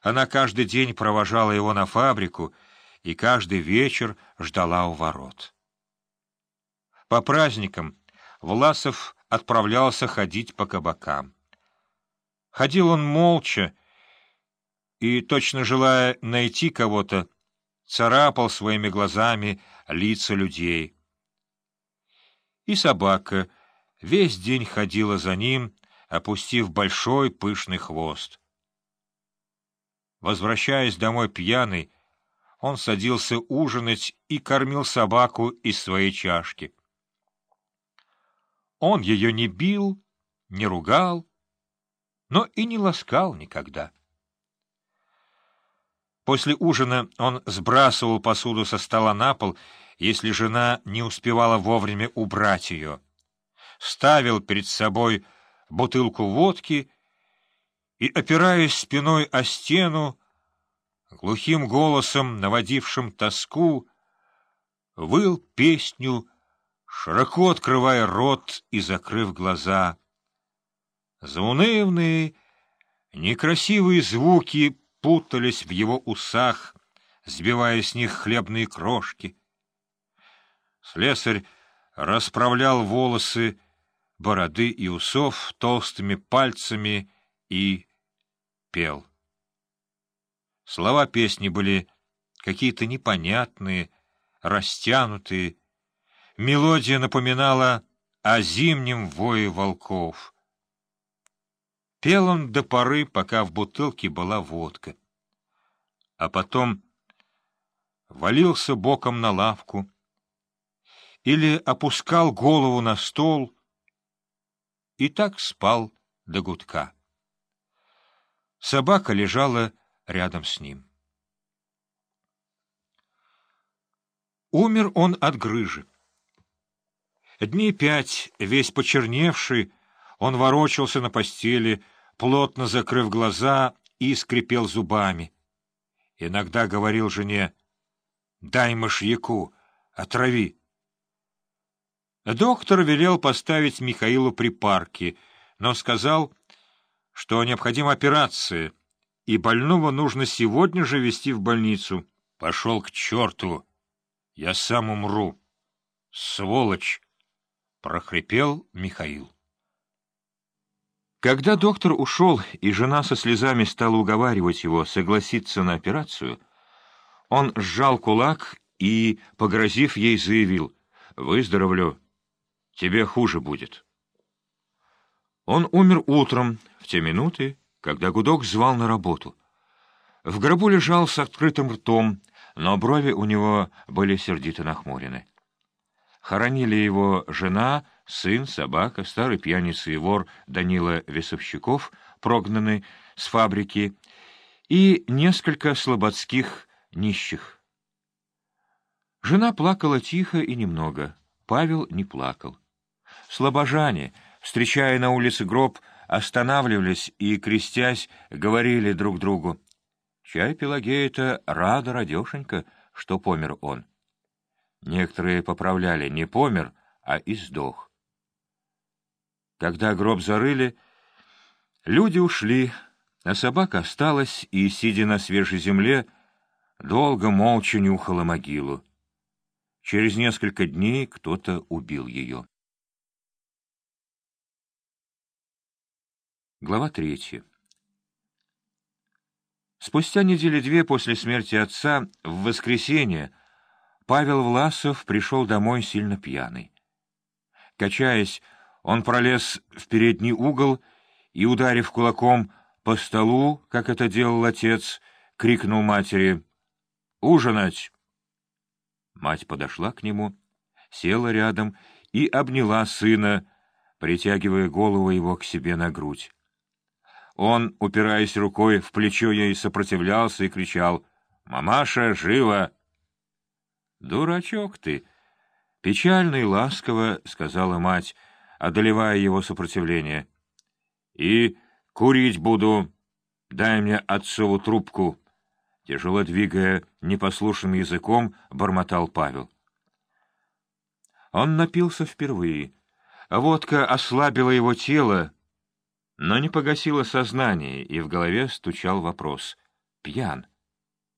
Она каждый день провожала его на фабрику и каждый вечер ждала у ворот. По праздникам Власов отправлялся ходить по кабакам. Ходил он молча и, точно желая найти кого-то, царапал своими глазами лица людей. И собака весь день ходила за ним, опустив большой пышный хвост. Возвращаясь домой пьяный, он садился ужинать и кормил собаку из своей чашки. Он ее не бил, не ругал, но и не ласкал никогда. После ужина он сбрасывал посуду со стола на пол, если жена не успевала вовремя убрать ее. Ставил перед собой бутылку водки и, опираясь спиной о стену, глухим голосом, наводившим тоску, выл песню, широко открывая рот и закрыв глаза. Заунывные, некрасивые звуки путались в его усах, сбивая с них хлебные крошки. Слесарь расправлял волосы, бороды и усов толстыми пальцами и пел. Слова песни были какие-то непонятные, растянутые. Мелодия напоминала о зимнем вое волков. Пел он до поры, пока в бутылке была водка. А потом валился боком на лавку или опускал голову на стол и так спал до гудка. Собака лежала рядом с ним. Умер он от грыжи. Дней пять, весь почерневший, он ворочался на постели, плотно закрыв глаза и скрипел зубами. Иногда говорил жене, «Дай мышьяку, отрави». Доктор велел поставить Михаилу припарки, но сказал, что необходима операция, и больного нужно сегодня же везти в больницу. Пошел к черту! Я сам умру. Сволочь! — прохрипел Михаил. Когда доктор ушел, и жена со слезами стала уговаривать его согласиться на операцию, он сжал кулак и, погрозив ей, заявил «Выздоровлю, тебе хуже будет». Он умер утром, в те минуты, когда гудок звал на работу. В гробу лежал с открытым ртом, но брови у него были сердито нахмурены. Хоронили его жена, сын, собака, старый пьяница и вор Данила Весовщиков, прогнанный с фабрики, и несколько слободских нищих. Жена плакала тихо и немного, Павел не плакал. Слобожане, встречая на улице гроб, останавливались и, крестясь, говорили друг другу. Чай Пелагея-то рада радешенька, что помер он. Некоторые поправляли не помер, а и сдох. Когда гроб зарыли, люди ушли, а собака осталась и, сидя на свежей земле, долго молча нюхала могилу. Через несколько дней кто-то убил ее. Глава третья. Спустя недели две после смерти отца, в воскресенье, Павел Власов пришел домой сильно пьяный. Качаясь, он пролез в передний угол и, ударив кулаком по столу, как это делал отец, крикнул матери «Ужинать!». Мать подошла к нему, села рядом и обняла сына, притягивая голову его к себе на грудь. Он, упираясь рукой в плечо ей, сопротивлялся и кричал «Мамаша, живо!» «Дурачок ты!» — печально и ласково сказала мать, одолевая его сопротивление. «И курить буду. Дай мне отцову трубку». Тяжело двигая непослушным языком, бормотал Павел. Он напился впервые. Водка ослабила его тело, но не погасила сознание, и в голове стучал вопрос. пьян.